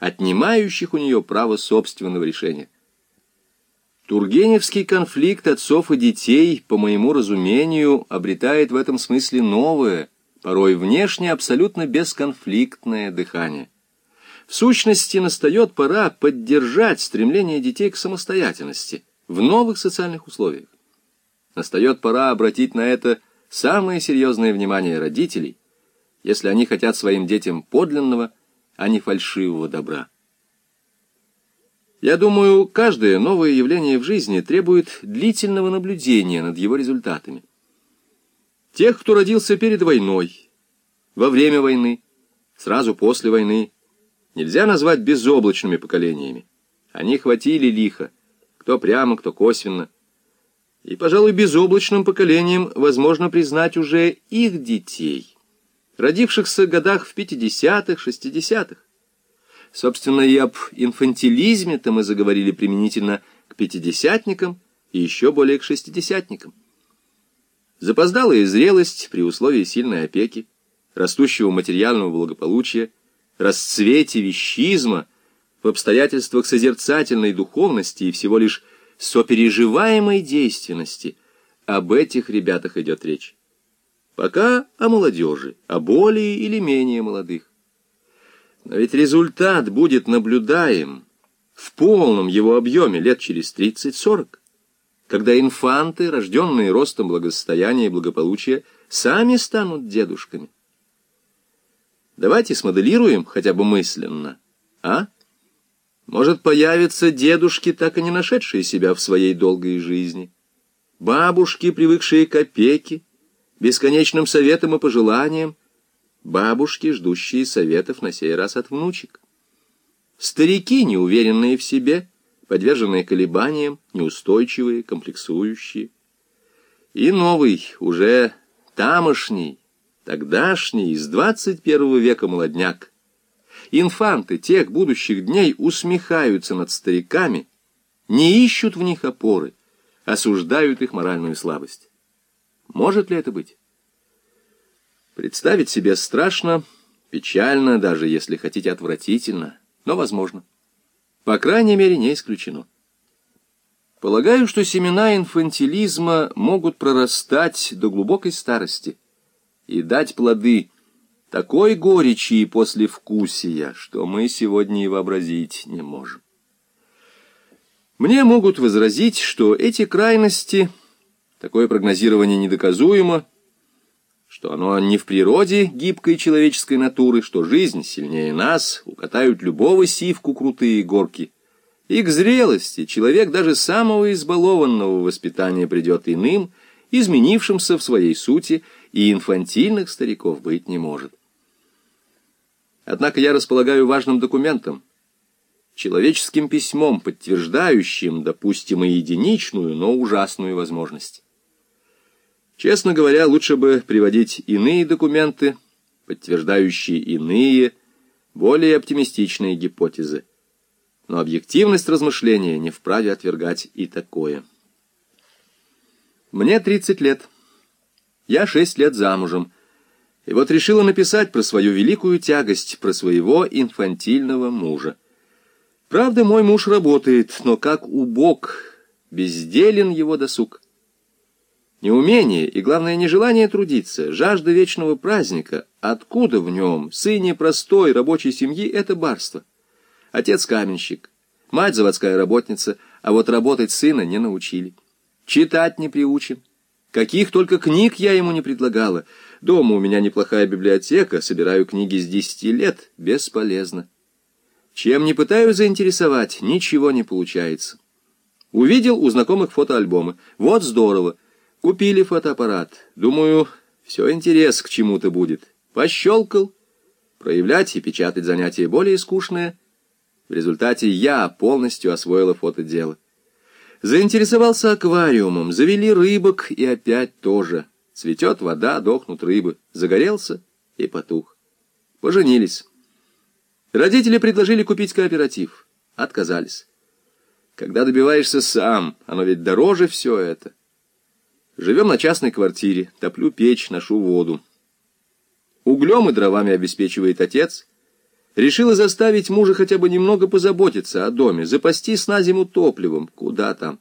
отнимающих у нее право собственного решения. Тургеневский конфликт отцов и детей, по моему разумению, обретает в этом смысле новое, порой внешне абсолютно бесконфликтное дыхание. В сущности, настает пора поддержать стремление детей к самостоятельности в новых социальных условиях. Настает пора обратить на это самое серьезное внимание родителей, если они хотят своим детям подлинного, а не фальшивого добра. Я думаю, каждое новое явление в жизни требует длительного наблюдения над его результатами. Тех, кто родился перед войной, во время войны, сразу после войны, нельзя назвать безоблачными поколениями. Они хватили лихо, кто прямо, кто косвенно. И, пожалуй, безоблачным поколением возможно признать уже их детей, родившихся годах в 50-х, 60-х. Собственно, и об инфантилизме-то мы заговорили применительно к пятидесятникам и еще более к шестидесятникам. Запоздалая зрелость при условии сильной опеки, растущего материального благополучия, расцвете вещизма, в обстоятельствах созерцательной духовности и всего лишь сопереживаемой действенности, об этих ребятах идет речь. Пока о молодежи, о более или менее молодых. Но ведь результат будет наблюдаем в полном его объеме лет через 30-40, когда инфанты, рожденные ростом благосостояния и благополучия, сами станут дедушками. Давайте смоделируем хотя бы мысленно, а? Может, появятся дедушки, так и не нашедшие себя в своей долгой жизни, бабушки, привыкшие к опеке, бесконечным советам и пожеланиям, бабушки, ждущие советов на сей раз от внучек. Старики, неуверенные в себе, подверженные колебаниям, неустойчивые, комплексующие. И новый, уже тамошний, тогдашний, из двадцать первого века молодняк. Инфанты тех будущих дней усмехаются над стариками, не ищут в них опоры, осуждают их моральную слабость. Может ли это быть? Представить себе страшно, печально, даже если хотите отвратительно, но возможно. По крайней мере, не исключено. Полагаю, что семена инфантилизма могут прорастать до глубокой старости и дать плоды такой горечи и послевкусия, что мы сегодня и вообразить не можем. Мне могут возразить, что эти крайности, такое прогнозирование недоказуемо, что оно не в природе гибкой человеческой натуры, что жизнь сильнее нас, укатают любого сивку крутые горки. И к зрелости человек даже самого избалованного воспитания придет иным, изменившимся в своей сути, и инфантильных стариков быть не может. Однако я располагаю важным документом, человеческим письмом, подтверждающим, допустим, и единичную, но ужасную возможность. Честно говоря, лучше бы приводить иные документы, подтверждающие иные, более оптимистичные гипотезы. Но объективность размышления не вправе отвергать и такое. Мне 30 лет. Я 6 лет замужем. И вот решила написать про свою великую тягость, про своего инфантильного мужа. Правда, мой муж работает, но как убог, безделен его досуг. Неумение и, главное, нежелание трудиться, жажда вечного праздника, откуда в нем, сыне простой рабочей семьи, это барство. Отец каменщик, мать заводская работница, а вот работать сына не научили. Читать не приучен. Каких только книг я ему не предлагала. Дома у меня неплохая библиотека, собираю книги с десяти лет, бесполезно. Чем не пытаюсь заинтересовать, ничего не получается. Увидел у знакомых фотоальбомы. Вот здорово. Купили фотоаппарат. Думаю, все интерес к чему-то будет. Пощелкал. Проявлять и печатать занятие более скучное. В результате я полностью освоила фотодело. Заинтересовался аквариумом, завели рыбок и опять тоже. Цветет вода, дохнут рыбы. Загорелся и потух. Поженились. Родители предложили купить кооператив. Отказались. Когда добиваешься сам, оно ведь дороже все это. Живем на частной квартире, топлю печь, ношу воду. Углем и дровами обеспечивает отец. Решила заставить мужа хотя бы немного позаботиться о доме, запастись на зиму топливом. Куда там?